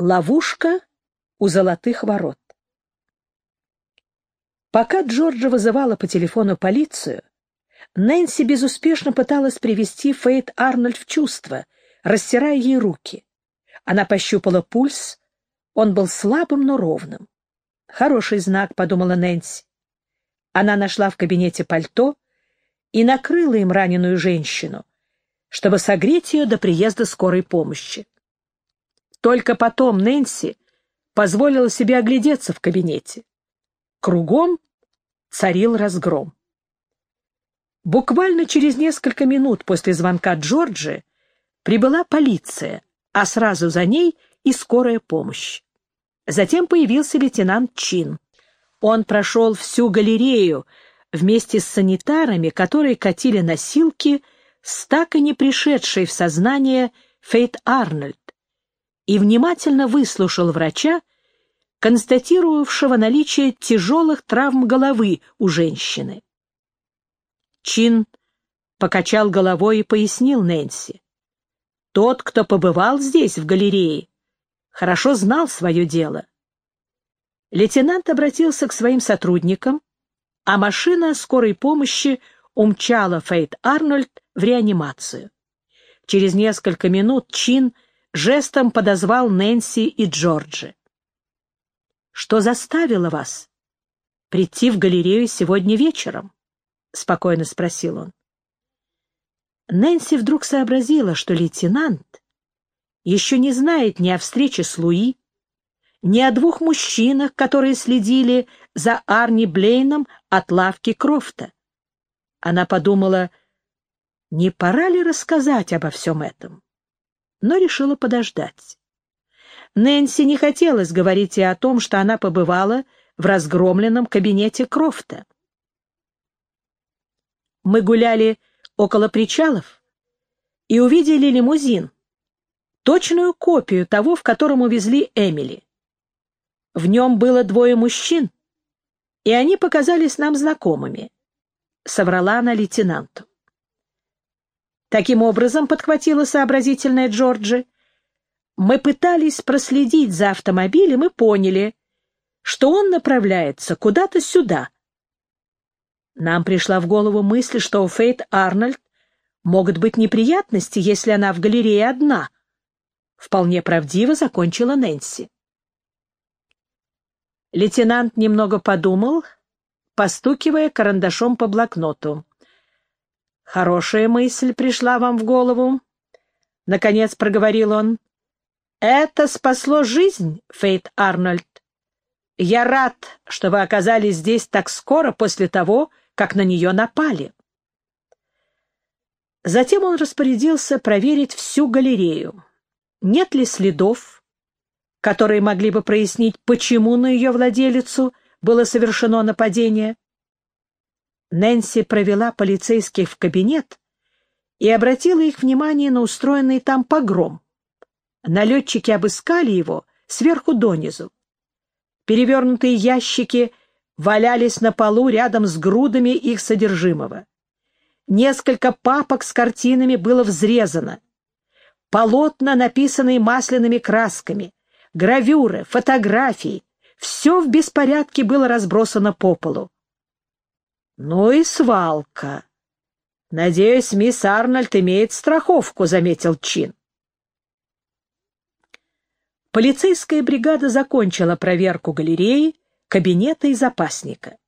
Ловушка у золотых ворот. Пока Джорджа вызывала по телефону полицию, Нэнси безуспешно пыталась привести Фейт Арнольд в чувство, растирая ей руки. Она пощупала пульс, он был слабым, но ровным. «Хороший знак», — подумала Нэнси. Она нашла в кабинете пальто и накрыла им раненую женщину, чтобы согреть ее до приезда скорой помощи. Только потом Нэнси позволила себе оглядеться в кабинете. Кругом царил разгром. Буквально через несколько минут после звонка Джорджи прибыла полиция, а сразу за ней и скорая помощь. Затем появился лейтенант Чин. Он прошел всю галерею вместе с санитарами, которые катили носилки с так и не пришедшей в сознание Фейт Арнольд, и внимательно выслушал врача, констатировавшего наличие тяжелых травм головы у женщины. Чин покачал головой и пояснил Нэнси. Тот, кто побывал здесь, в галерее, хорошо знал свое дело. Лейтенант обратился к своим сотрудникам, а машина скорой помощи умчала Фейт Арнольд в реанимацию. Через несколько минут Чин жестом подозвал Нэнси и Джорджи. «Что заставило вас прийти в галерею сегодня вечером?» — спокойно спросил он. Нэнси вдруг сообразила, что лейтенант еще не знает ни о встрече с Луи, ни о двух мужчинах, которые следили за Арни Блейном от лавки Крофта. Она подумала, не пора ли рассказать обо всем этом, но решила подождать. Нэнси не хотелось говорить и о том, что она побывала в разгромленном кабинете Крофта. Мы гуляли около причалов и увидели лимузин, точную копию того, в котором увезли Эмили. В нем было двое мужчин, и они показались нам знакомыми. Соврала она лейтенанту. Таким образом, подхватила сообразительная Джорджи, мы пытались проследить за автомобилем и поняли, что он направляется куда-то сюда. Нам пришла в голову мысль, что у Фейт Арнольд могут быть неприятности, если она в галерее одна. Вполне правдиво закончила Нэнси. Лейтенант немного подумал, постукивая карандашом по блокноту. «Хорошая мысль пришла вам в голову», — наконец проговорил он. «Это спасло жизнь, Фейт Арнольд. Я рад, что вы оказались здесь так скоро после того, как на нее напали». Затем он распорядился проверить всю галерею. Нет ли следов, которые могли бы прояснить, почему на ее владелицу было совершено нападение. Нэнси провела полицейских в кабинет и обратила их внимание на устроенный там погром. Налетчики обыскали его сверху донизу. Перевернутые ящики валялись на полу рядом с грудами их содержимого. Несколько папок с картинами было взрезано. Полотна, написанные масляными красками, гравюры, фотографии. Все в беспорядке было разбросано по полу. «Ну и свалка. Надеюсь, мисс Арнольд имеет страховку», — заметил Чин. Полицейская бригада закончила проверку галереи, кабинета и запасника.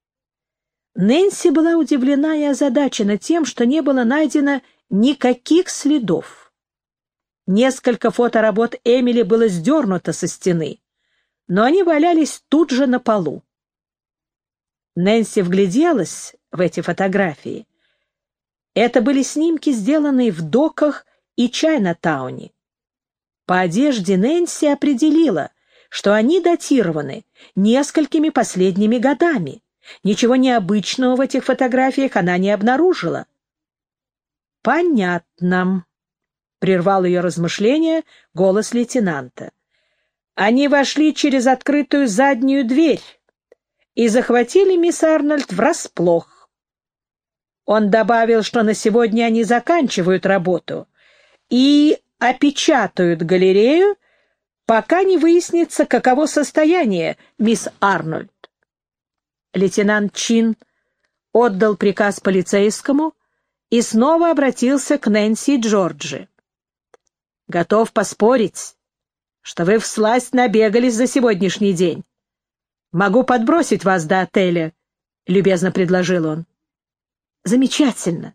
Нэнси была удивлена и озадачена тем, что не было найдено никаких следов. Несколько фоторабот Эмили было сдернуто со стены, но они валялись тут же на полу. Нэнси вгляделась в эти фотографии. Это были снимки, сделанные в доках и Чайна-тауне. По одежде Нэнси определила, что они датированы несколькими последними годами. Ничего необычного в этих фотографиях она не обнаружила. «Понятно», прервал ее размышления голос лейтенанта. Они вошли через открытую заднюю дверь и захватили мисс Арнольд врасплох. Он добавил, что на сегодня они заканчивают работу и опечатают галерею, пока не выяснится, каково состояние мисс Арнольд. Лейтенант Чин отдал приказ полицейскому и снова обратился к Нэнси и Джорджи. «Готов поспорить, что вы всласть набегались за сегодняшний день. Могу подбросить вас до отеля», — любезно предложил он. «Замечательно.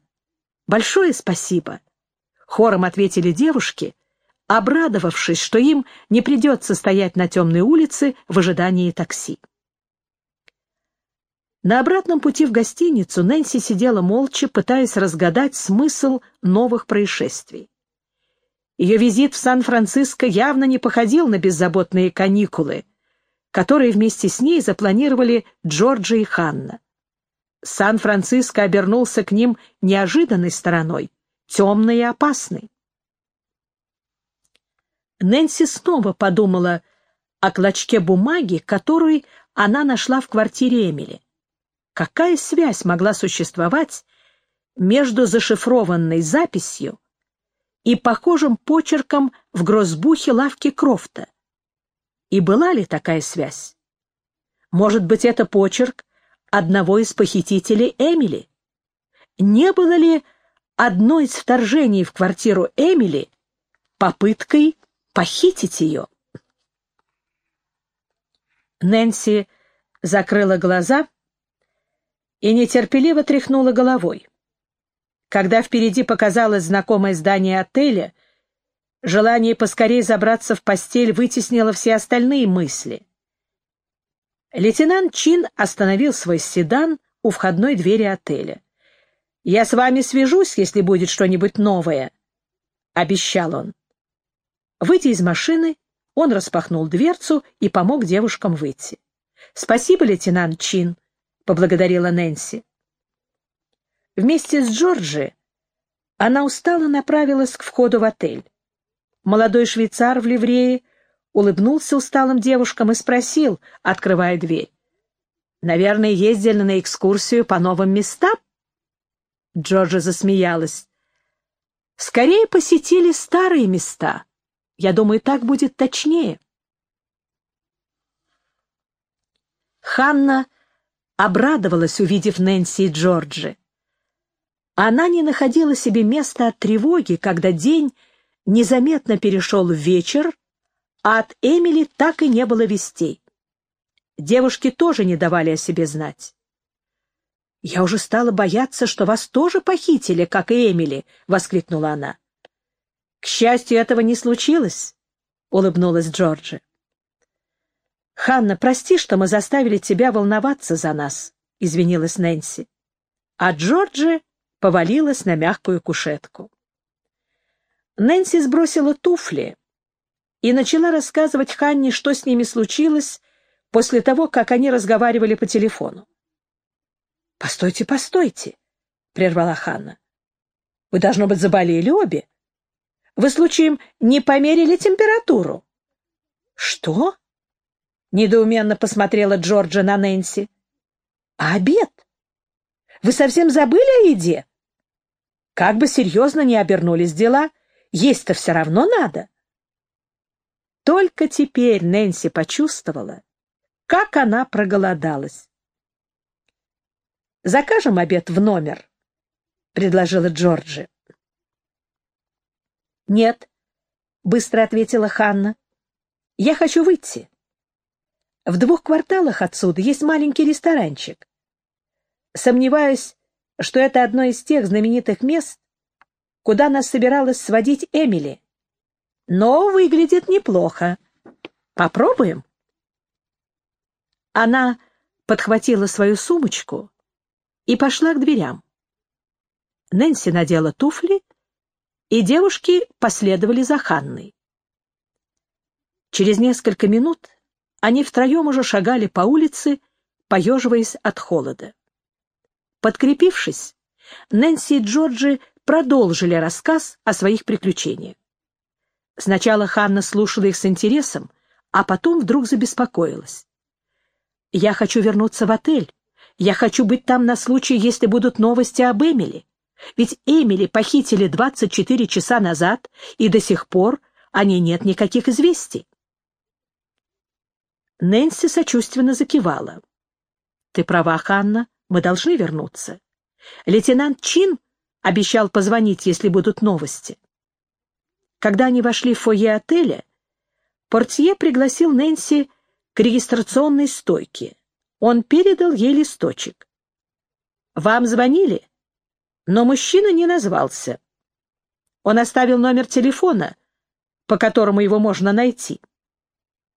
Большое спасибо», — хором ответили девушки, обрадовавшись, что им не придется стоять на темной улице в ожидании такси. На обратном пути в гостиницу Нэнси сидела молча, пытаясь разгадать смысл новых происшествий. Ее визит в Сан-Франциско явно не походил на беззаботные каникулы, которые вместе с ней запланировали Джорджи и Ханна. Сан-Франциско обернулся к ним неожиданной стороной, темной и опасной. Нэнси снова подумала о клочке бумаги, которую она нашла в квартире Эмили. Какая связь могла существовать между зашифрованной записью и похожим почерком в грозбухе лавки Крофта? И была ли такая связь? Может быть, это почерк одного из похитителей Эмили? Не было ли одно из вторжений в квартиру Эмили попыткой похитить ее? Нэнси закрыла глаза и нетерпеливо тряхнула головой. Когда впереди показалось знакомое здание отеля, желание поскорее забраться в постель вытеснило все остальные мысли. Лейтенант Чин остановил свой седан у входной двери отеля. «Я с вами свяжусь, если будет что-нибудь новое», — обещал он. Выйдя из машины, он распахнул дверцу и помог девушкам выйти. «Спасибо, лейтенант Чин», — поблагодарила Нэнси. Вместе с Джорджи она устало направилась к входу в отель. Молодой швейцар в ливрее улыбнулся усталым девушкам и спросил, открывая дверь. «Наверное, ездили на экскурсию по новым местам?» Джорджа засмеялась. «Скорее посетили старые места. Я думаю, так будет точнее». Ханна обрадовалась, увидев Нэнси и Джорджи. Она не находила себе места от тревоги, когда день незаметно перешел в вечер, а от Эмили так и не было вестей. Девушки тоже не давали о себе знать. «Я уже стала бояться, что вас тоже похитили, как и Эмили», — воскликнула она. «К счастью, этого не случилось», — улыбнулась Джорджи. «Ханна, прости, что мы заставили тебя волноваться за нас», — извинилась Нэнси. А Джорджи повалилась на мягкую кушетку. Нэнси сбросила туфли и начала рассказывать Ханне, что с ними случилось после того, как они разговаривали по телефону. «Постойте, постойте», — прервала Ханна. «Вы, должно быть, заболели обе. Вы, случаем, не померили температуру?» «Что?» Недоуменно посмотрела Джорджа на Нэнси. «А обед? Вы совсем забыли о еде? Как бы серьезно ни обернулись дела, есть-то все равно надо». Только теперь Нэнси почувствовала, как она проголодалась. «Закажем обед в номер», — предложила Джорджи. «Нет», — быстро ответила Ханна. «Я хочу выйти. В двух кварталах отсюда есть маленький ресторанчик. Сомневаюсь, что это одно из тех знаменитых мест, куда нас собиралась сводить Эмили. Но выглядит неплохо. Попробуем?» Она подхватила свою сумочку и пошла к дверям. Нэнси надела туфли, и девушки последовали за Ханной. Через несколько минут они втроем уже шагали по улице, поеживаясь от холода. Подкрепившись, Нэнси и Джорджи продолжили рассказ о своих приключениях. Сначала Ханна слушала их с интересом, а потом вдруг забеспокоилась. «Я хочу вернуться в отель. Я хочу быть там на случай, если будут новости об Эмили. Ведь Эмили похитили 24 часа назад, и до сих пор о ней нет никаких известий. Нэнси сочувственно закивала. «Ты права, Ханна, мы должны вернуться. Лейтенант Чин обещал позвонить, если будут новости». Когда они вошли в фойе отеля, портье пригласил Нэнси к регистрационной стойке. Он передал ей листочек. «Вам звонили?» Но мужчина не назвался. Он оставил номер телефона, по которому его можно найти.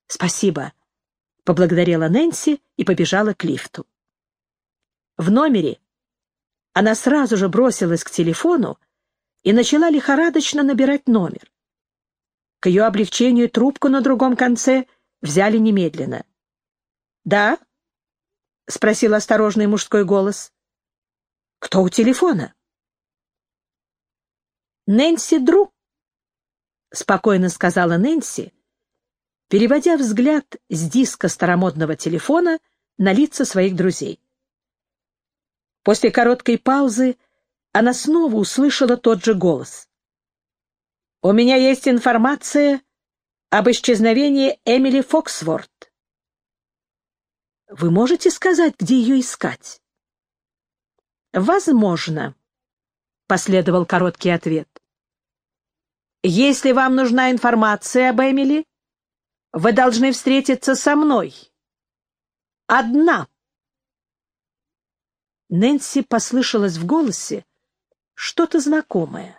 «Спасибо», — поблагодарила Нэнси и побежала к лифту. В номере она сразу же бросилась к телефону и начала лихорадочно набирать номер. К ее облегчению трубку на другом конце взяли немедленно. «Да?» — спросил осторожный мужской голос. «Кто у телефона?» «Нэнси Дру», — спокойно сказала Нэнси, переводя взгляд с диска старомодного телефона на лица своих друзей. После короткой паузы она снова услышала тот же голос. «У меня есть информация об исчезновении Эмили Фоксворт». «Вы можете сказать, где ее искать?» «Возможно», — последовал короткий ответ. Если вам нужна информация об Эмили, вы должны встретиться со мной. Одна. Нэнси послышалось в голосе что-то знакомое.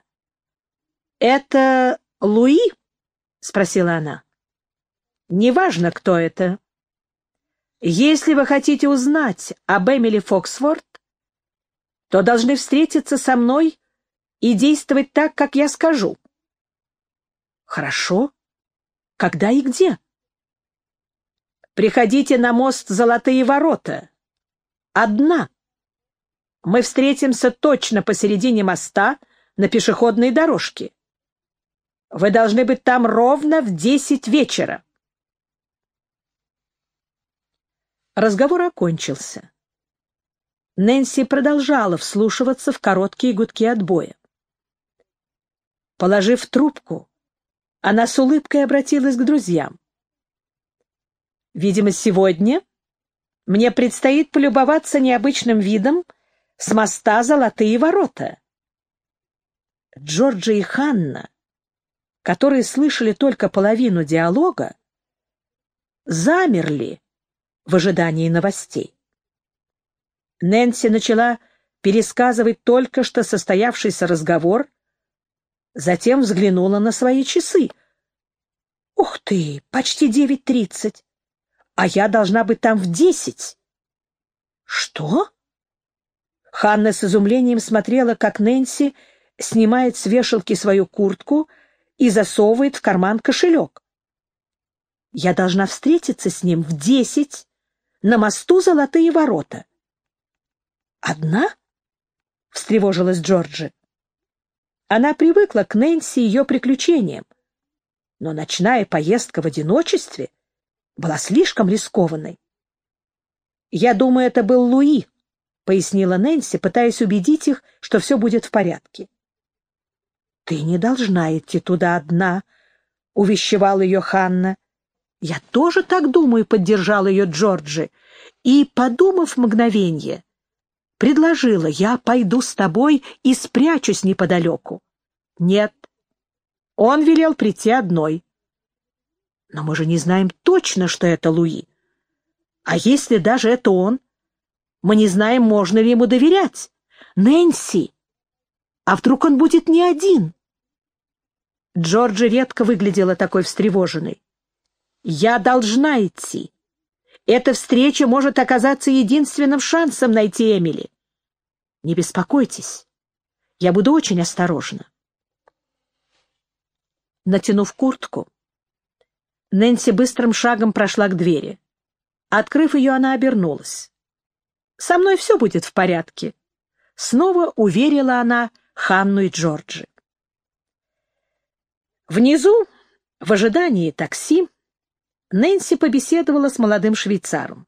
«Это Луи?» — спросила она. «Неважно, кто это. Если вы хотите узнать об Эмили Фоксворт, то должны встретиться со мной и действовать так, как я скажу. Хорошо. Когда и где? Приходите на мост Золотые ворота. Одна. Мы встретимся точно посередине моста на пешеходной дорожке. Вы должны быть там ровно в десять вечера. Разговор окончился. Нэнси продолжала вслушиваться в короткие гудки отбоя. Положив трубку, она с улыбкой обратилась к друзьям. «Видимо, сегодня мне предстоит полюбоваться необычным видом с моста Золотые ворота». Джорджи и Ханна, которые слышали только половину диалога, замерли в ожидании новостей. Нэнси начала пересказывать только что состоявшийся разговор Затем взглянула на свои часы. «Ух ты, почти девять тридцать! А я должна быть там в десять!» «Что?» Ханна с изумлением смотрела, как Нэнси снимает с вешалки свою куртку и засовывает в карман кошелек. «Я должна встретиться с ним в десять на мосту Золотые ворота». «Одна?» — встревожилась Джорджи. Она привыкла к Нэнси и ее приключениям, но ночная поездка в одиночестве была слишком рискованной. «Я думаю, это был Луи», — пояснила Нэнси, пытаясь убедить их, что все будет в порядке. «Ты не должна идти туда одна», — увещевала ее Ханна. «Я тоже так думаю», — поддержал ее Джорджи. И, подумав мгновенье, предложила, я пойду с тобой и спрячусь неподалеку. Нет, он велел прийти одной. Но мы же не знаем точно, что это Луи. А если даже это он, мы не знаем, можно ли ему доверять. Нэнси! А вдруг он будет не один? Джорджи редко выглядела такой встревоженной. «Я должна идти. Эта встреча может оказаться единственным шансом найти Эмили. Не беспокойтесь, я буду очень осторожна. Натянув куртку, Нэнси быстрым шагом прошла к двери. Открыв ее, она обернулась. «Со мной все будет в порядке», — снова уверила она Ханну и Джорджи. Внизу, в ожидании такси, Нэнси побеседовала с молодым швейцаром.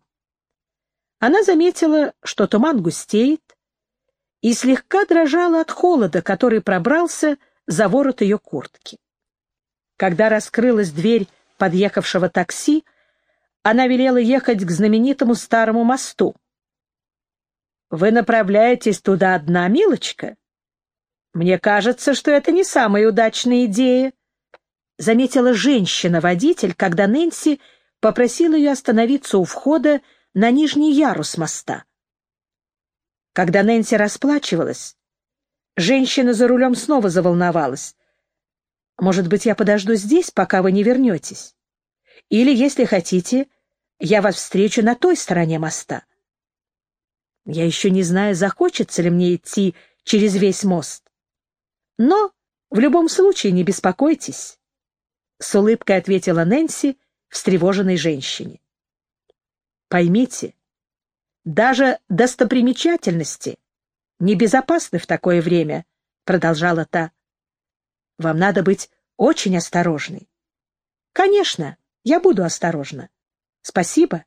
Она заметила, что туман густеет, и слегка дрожала от холода, который пробрался за ворот ее куртки. Когда раскрылась дверь подъехавшего такси, она велела ехать к знаменитому старому мосту. «Вы направляетесь туда одна, милочка?» «Мне кажется, что это не самая удачная идея», — заметила женщина-водитель, когда Нэнси попросила ее остановиться у входа на нижний ярус моста. Когда Нэнси расплачивалась, женщина за рулем снова заволновалась. «Может быть, я подожду здесь, пока вы не вернетесь? Или, если хотите, я вас встречу на той стороне моста?» Я еще не знаю, захочется ли мне идти через весь мост. Но в любом случае не беспокойтесь, — с улыбкой ответила Нэнси встревоженной женщине. Поймите, даже достопримечательности небезопасны в такое время, — продолжала та. Вам надо быть очень осторожной. Конечно, я буду осторожна. Спасибо.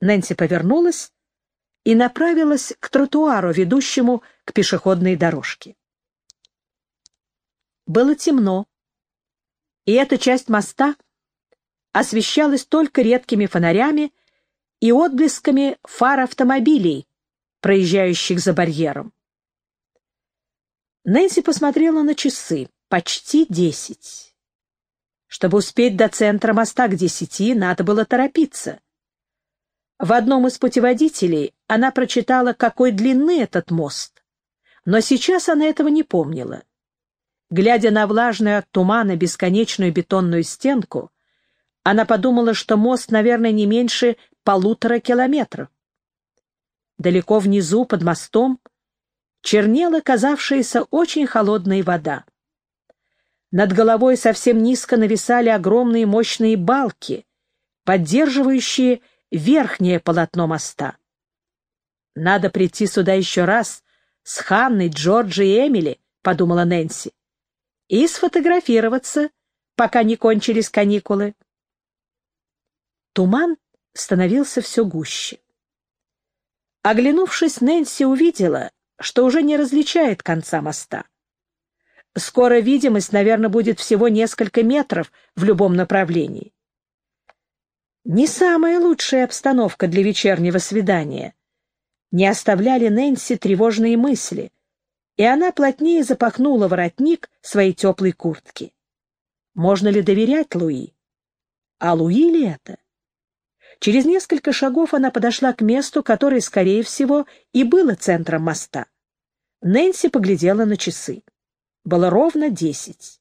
Нэнси повернулась и направилась к тротуару, ведущему к пешеходной дорожке. Было темно, и эта часть моста освещалась только редкими фонарями и отблесками фар автомобилей, проезжающих за барьером. Нэнси посмотрела на часы. Почти десять. Чтобы успеть до центра моста к десяти, надо было торопиться. В одном из путеводителей она прочитала, какой длины этот мост, но сейчас она этого не помнила. Глядя на влажную от тумана бесконечную бетонную стенку, она подумала, что мост, наверное, не меньше полутора километров. Далеко внизу, под мостом, чернела казавшаяся очень холодная вода. Над головой совсем низко нависали огромные мощные балки, поддерживающие верхнее полотно моста. «Надо прийти сюда еще раз с Ханной, Джорджи и Эмили», — подумала Нэнси и сфотографироваться, пока не кончились каникулы. Туман становился все гуще. Оглянувшись, Нэнси увидела, что уже не различает конца моста. Скоро видимость, наверное, будет всего несколько метров в любом направлении. Не самая лучшая обстановка для вечернего свидания. Не оставляли Нэнси тревожные мысли и она плотнее запахнула воротник своей теплой куртки. Можно ли доверять Луи? А Луи ли это? Через несколько шагов она подошла к месту, которое, скорее всего, и было центром моста. Нэнси поглядела на часы. Было ровно десять.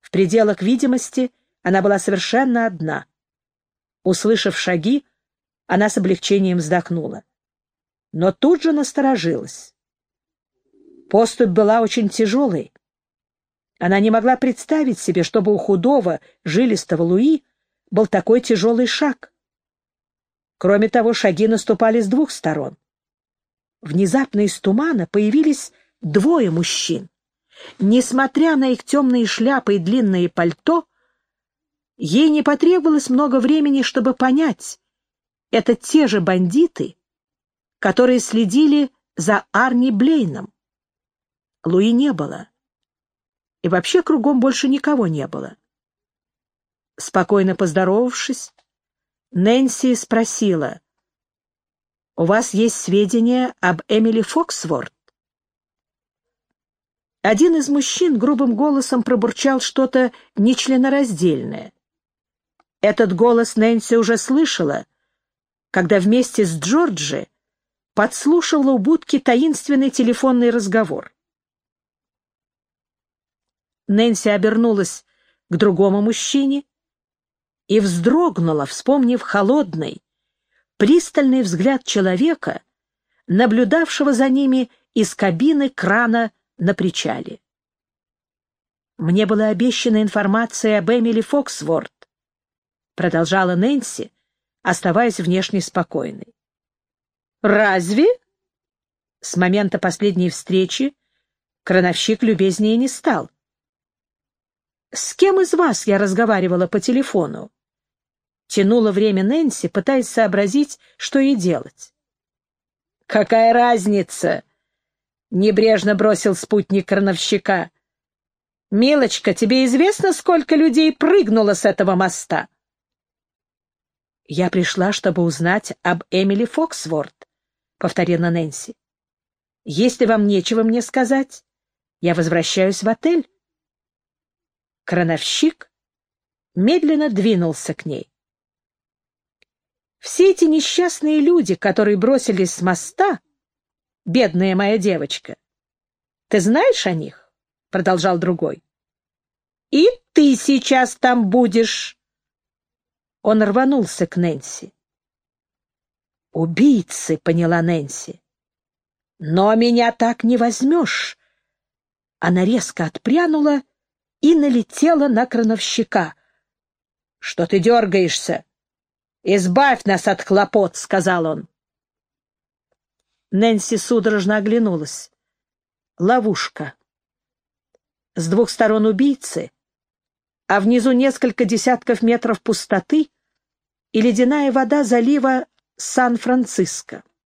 В пределах видимости она была совершенно одна. Услышав шаги, она с облегчением вздохнула. Но тут же насторожилась. Поступь была очень тяжелой. Она не могла представить себе, чтобы у худого, жилистого Луи был такой тяжелый шаг. Кроме того, шаги наступали с двух сторон. Внезапно из тумана появились двое мужчин. Несмотря на их темные шляпы и длинные пальто, ей не потребовалось много времени, чтобы понять, это те же бандиты, которые следили за Арни Блейном. Луи не было. И вообще кругом больше никого не было. Спокойно поздоровавшись, Нэнси спросила, «У вас есть сведения об Эмили Фоксворт?» Один из мужчин грубым голосом пробурчал что-то нечленораздельное. Этот голос Нэнси уже слышала, когда вместе с Джорджи подслушивала у будки таинственный телефонный разговор. Нэнси обернулась к другому мужчине и вздрогнула, вспомнив холодный, пристальный взгляд человека, наблюдавшего за ними из кабины крана на причале. «Мне была обещана информация об Эмили Фоксворт», продолжала Нэнси, оставаясь внешне спокойной. «Разве?» С момента последней встречи крановщик любезнее не стал. «С кем из вас я разговаривала по телефону?» Тянула время Нэнси, пытаясь сообразить, что ей делать. «Какая разница?» — небрежно бросил спутник крановщика. «Милочка, тебе известно, сколько людей прыгнуло с этого моста?» «Я пришла, чтобы узнать об Эмили Фоксворт», — повторила Нэнси. «Если вам нечего мне сказать, я возвращаюсь в отель». Крановщик медленно двинулся к ней. Все эти несчастные люди, которые бросились с моста, бедная моя девочка, ты знаешь о них? — продолжал другой. — И ты сейчас там будешь. Он рванулся к Нэнси. «Убийцы», — поняла Нэнси. «Но меня так не возьмешь». Она резко отпрянула и налетела на крановщика. «Что ты дергаешься? Избавь нас от хлопот», — сказал он. Нэнси судорожно оглянулась. Ловушка. С двух сторон убийцы, а внизу несколько десятков метров пустоты и ледяная вода залива Сан-Франциско.